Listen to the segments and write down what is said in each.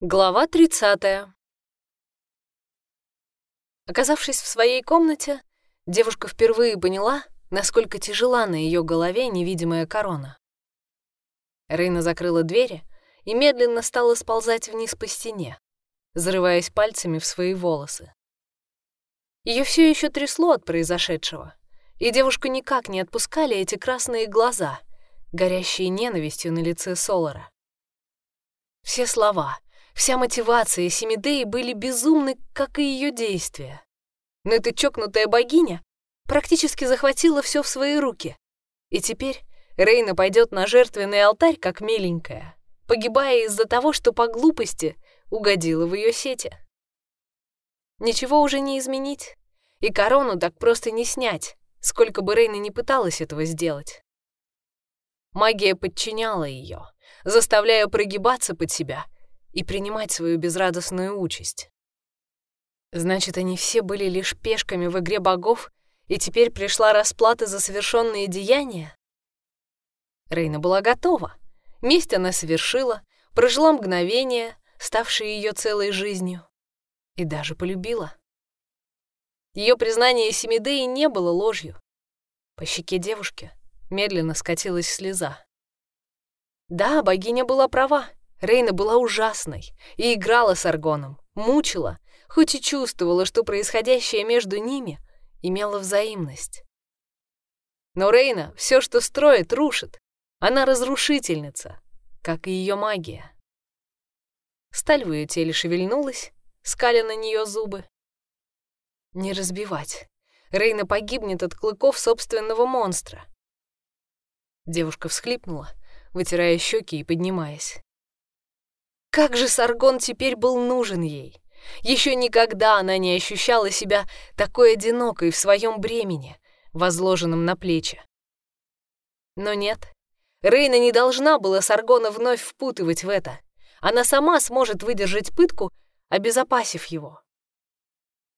Глава 30. Оказавшись в своей комнате, девушка впервые поняла, насколько тяжела на ее голове невидимая корона. Рейна закрыла двери и медленно стала сползать вниз по стене, зарываясь пальцами в свои волосы. Ее все еще трясло от произошедшего, и девушку никак не отпускали эти красные глаза, горящие ненавистью на лице Солара. Все слова — Вся мотивация Семидеи были безумны, как и ее действия. Но эта чокнутая богиня практически захватила все в свои руки. И теперь Рейна пойдет на жертвенный алтарь, как миленькая, погибая из-за того, что по глупости угодила в ее сети. Ничего уже не изменить, и корону так просто не снять, сколько бы Рейна не пыталась этого сделать. Магия подчиняла ее, заставляя прогибаться под себя — и принимать свою безрадостную участь. Значит, они все были лишь пешками в игре богов, и теперь пришла расплата за совершенные деяния? Рейна была готова. Месть она совершила, прожила мгновение, ставшее ее целой жизнью, и даже полюбила. Ее признание Семидеи не было ложью. По щеке девушки медленно скатилась слеза. Да, богиня была права. Рейна была ужасной и играла с Аргоном, мучила, хоть и чувствовала, что происходящее между ними имело взаимность. Но Рейна все, что строит, рушит. Она разрушительница, как и ее магия. Сталь в ее теле шевельнулась, скаля на нее зубы. Не разбивать. Рейна погибнет от клыков собственного монстра. Девушка всхлипнула, вытирая щеки и поднимаясь. Как же Саргон теперь был нужен ей? Еще никогда она не ощущала себя такой одинокой в своем бремени, возложенном на плечи. Но нет, Рейна не должна была Саргона вновь впутывать в это. Она сама сможет выдержать пытку, обезопасив его.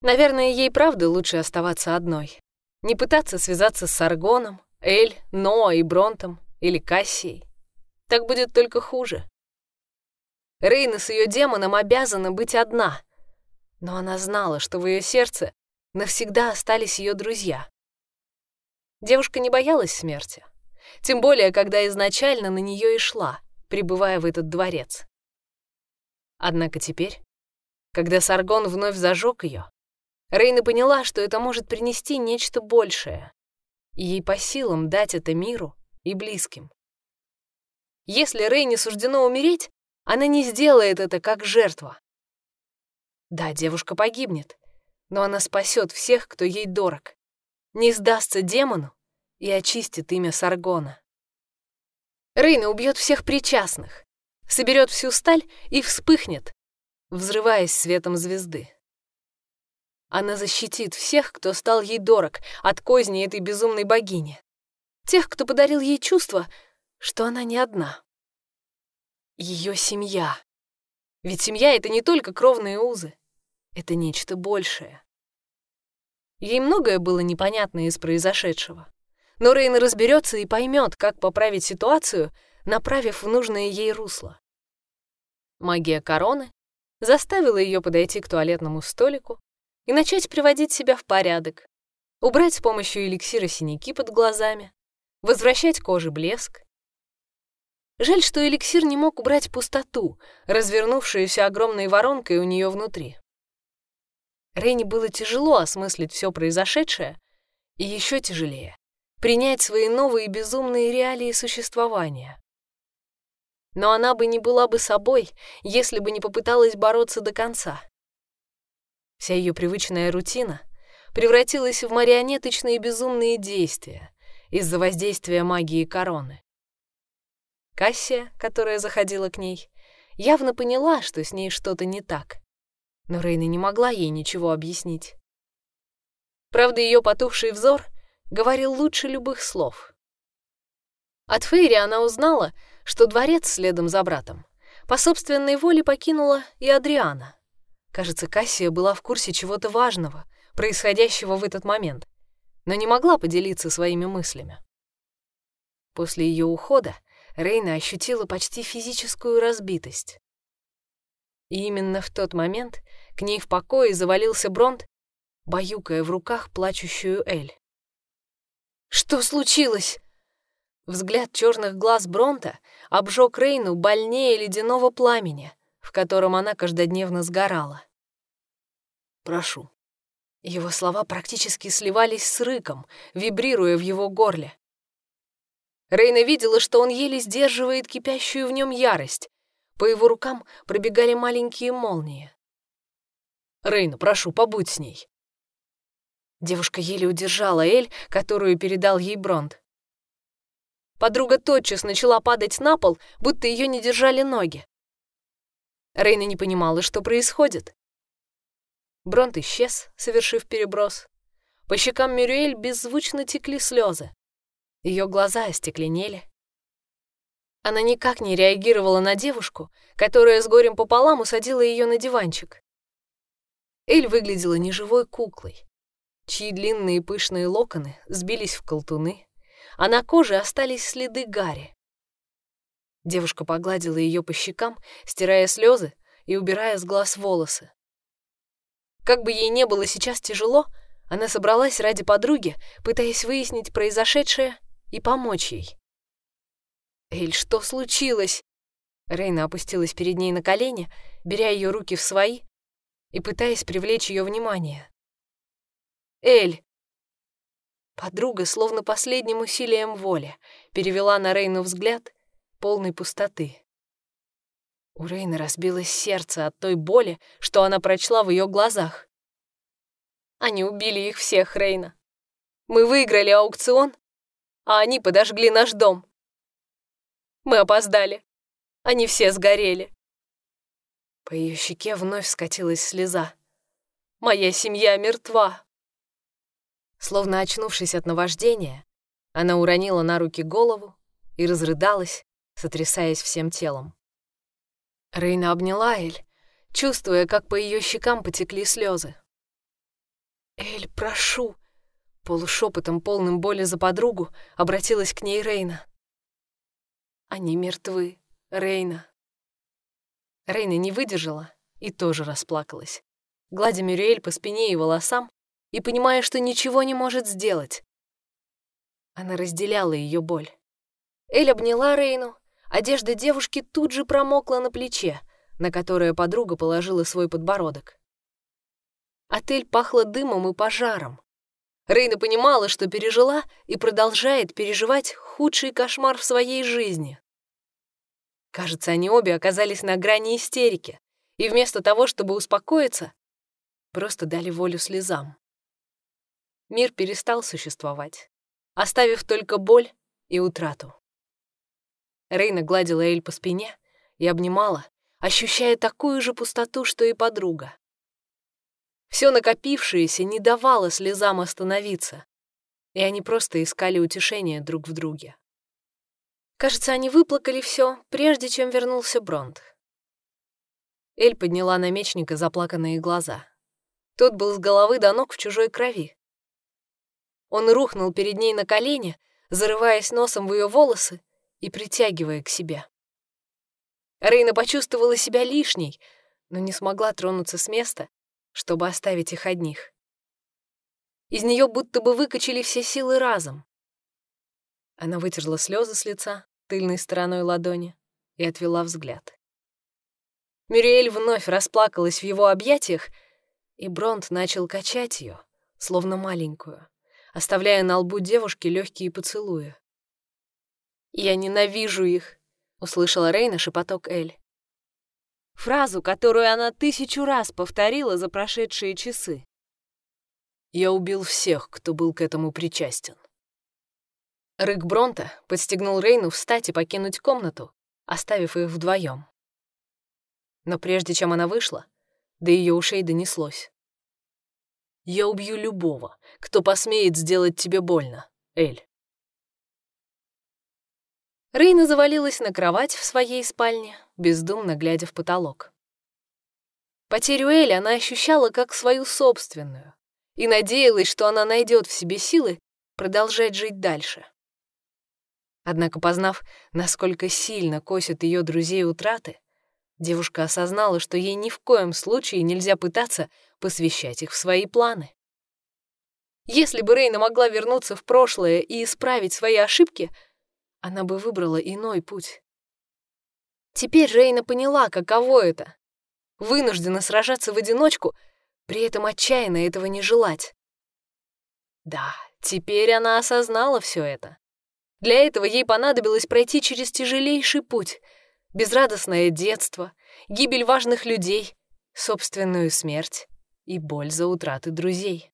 Наверное, ей правда лучше оставаться одной. Не пытаться связаться с Саргоном, Эль, Ноа и Бронтом или Кассией. Так будет только хуже. Рейна с ее демоном обязана быть одна. Но она знала, что в ее сердце навсегда остались ее друзья. Девушка не боялась смерти. Тем более, когда изначально на нее и шла, прибывая в этот дворец. Однако теперь, когда Саргон вновь зажег ее, Рейна поняла, что это может принести нечто большее, и ей по силам дать это миру и близким. Если Рейне суждено умереть, она не сделает это как жертва. Да, девушка погибнет, но она спасет всех, кто ей дорог, не сдастся демону и очистит имя Саргона. Рейна убьет всех причастных, соберет всю сталь и вспыхнет, взрываясь светом звезды. Она защитит всех, кто стал ей дорог от козни этой безумной богини. Тех, кто подарил ей чувство, что она не одна ее семья. Ведь семья — это не только кровные узы, это нечто большее. Ей многое было непонятно из произошедшего. Но Рейна разберется и поймет, как поправить ситуацию, направив в нужное ей русло. Магия короны заставила ее подойти к туалетному столику и начать приводить себя в порядок, убрать с помощью эликсира синяки под глазами, возвращать коже блеск, Жаль, что эликсир не мог убрать пустоту, развернувшуюся огромной воронкой у нее внутри. Рейне было тяжело осмыслить все произошедшее, и еще тяжелее — принять свои новые безумные реалии существования. Но она бы не была бы собой, если бы не попыталась бороться до конца. Вся ее привычная рутина превратилась в марионеточные безумные действия из-за воздействия магии короны. Кассия, которая заходила к ней, явно поняла, что с ней что-то не так. Но Рейна не могла ей ничего объяснить. Правда, ее потухший взор говорил лучше любых слов. От Фейри она узнала, что дворец следом за братом по собственной воле покинула и Адриана. Кажется, Кассия была в курсе чего-то важного, происходящего в этот момент, но не могла поделиться своими мыслями. После ее ухода Рейна ощутила почти физическую разбитость. И именно в тот момент к ней в покое завалился Бронт, баюкая в руках плачущую Эль. «Что случилось?» Взгляд черных глаз Бронта обжег Рейну больнее ледяного пламени, в котором она каждодневно сгорала. «Прошу». Его слова практически сливались с рыком, вибрируя в его горле. Рейна видела, что он еле сдерживает кипящую в нем ярость. По его рукам пробегали маленькие молнии. «Рейна, прошу, побудь с ней». Девушка еле удержала Эль, которую передал ей Бронт. Подруга тотчас начала падать на пол, будто ее не держали ноги. Рейна не понимала, что происходит. Бронт исчез, совершив переброс. По щекам Мюрюэль беззвучно текли слезы. Ее глаза остекленели. Она никак не реагировала на девушку, которая с горем пополам усадила ее на диванчик. Эль выглядела неживой куклой, чьи длинные пышные локоны сбились в колтуны, а на коже остались следы гари. Девушка погладила ее по щекам, стирая слезы и убирая с глаз волосы. Как бы ей не было сейчас тяжело, она собралась ради подруги, пытаясь выяснить произошедшее и помочь ей. «Эль, что случилось?» Рейна опустилась перед ней на колени, беря ее руки в свои и пытаясь привлечь ее внимание. «Эль!» Подруга, словно последним усилием воли, перевела на Рейну взгляд, полный пустоты. У Рейны разбилось сердце от той боли, что она прочла в ее глазах. Они убили их всех, Рейна. Мы выиграли аукцион, а они подожгли наш дом. Мы опоздали. Они все сгорели. По ее щеке вновь скатилась слеза. Моя семья мертва. Словно очнувшись от наваждения, она уронила на руки голову и разрыдалась, сотрясаясь всем телом. Рейна обняла Эль, чувствуя, как по ее щекам потекли слезы. «Эль, прошу!» Полушепотом, полным боли за подругу, обратилась к ней Рейна. «Они мертвы, Рейна». Рейна не выдержала и тоже расплакалась, гладя Мюриэль по спине и волосам и понимая, что ничего не может сделать. Она разделяла ее боль. Эль обняла Рейну, одежда девушки тут же промокла на плече, на которое подруга положила свой подбородок. Отель пахло дымом и пожаром. Рейна понимала, что пережила и продолжает переживать худший кошмар в своей жизни. Кажется, они обе оказались на грани истерики, и вместо того, чтобы успокоиться, просто дали волю слезам. Мир перестал существовать, оставив только боль и утрату. Рейна гладила Эль по спине и обнимала, ощущая такую же пустоту, что и подруга. Все накопившееся не давало слезам остановиться, и они просто искали утешения друг в друге. Кажется, они выплакали все, прежде чем вернулся Бронт. Эль подняла на мечника заплаканные глаза. Тот был с головы до ног в чужой крови. Он рухнул перед ней на колени, зарываясь носом в ее волосы и притягивая к себе. Рейна почувствовала себя лишней, но не смогла тронуться с места чтобы оставить их одних. Из нее будто бы выкачали все силы разом. Она вытерла слезы с лица тыльной стороной ладони и отвела взгляд. Мюриэль вновь расплакалась в его объятиях, и Бронт начал качать ее, словно маленькую, оставляя на лбу девушки легкие поцелуи. «Я ненавижу их», — услышала Рейна шепоток Эль. Фразу, которую она тысячу раз повторила за прошедшие часы. «Я убил всех, кто был к этому причастен». Рык Бронта подстегнул Рейну встать и покинуть комнату, оставив их вдвоем. Но прежде чем она вышла, до ее ушей донеслось. «Я убью любого, кто посмеет сделать тебе больно, Эль». Рейна завалилась на кровать в своей спальне, бездумно глядя в потолок. Потерю Эли она ощущала как свою собственную и надеялась, что она найдет в себе силы продолжать жить дальше. Однако, познав, насколько сильно косят ее друзей утраты, девушка осознала, что ей ни в коем случае нельзя пытаться посвящать их в свои планы. Если бы Рейна могла вернуться в прошлое и исправить свои ошибки, она бы выбрала иной путь. Теперь Рейна поняла, каково это — вынуждена сражаться в одиночку, при этом отчаянно этого не желать. Да, теперь она осознала все это. Для этого ей понадобилось пройти через тяжелейший путь, безрадостное детство, гибель важных людей, собственную смерть и боль за утраты друзей.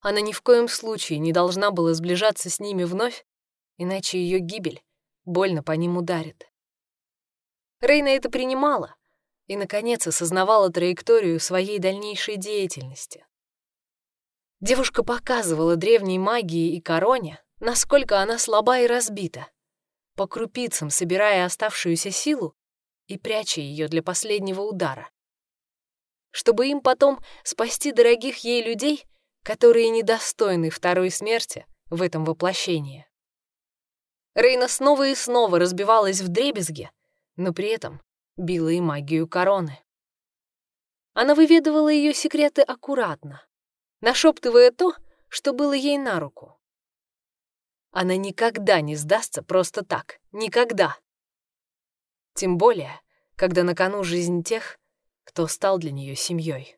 Она ни в коем случае не должна была сближаться с ними вновь, иначе ее гибель больно по ним ударит. Рейна это принимала и, наконец, осознавала траекторию своей дальнейшей деятельности. Девушка показывала древней магии и короне, насколько она слаба и разбита, по крупицам собирая оставшуюся силу и пряча ее для последнего удара. Чтобы им потом спасти дорогих ей людей, которые недостойны второй смерти в этом воплощении. Рейна снова и снова разбивалась в дребезге, но при этом била и магию короны. Она выведывала ее секреты аккуратно, нашептывая то, что было ей на руку. Она никогда не сдастся просто так, никогда. Тем более, когда на кону жизнь тех, кто стал для нее семьей.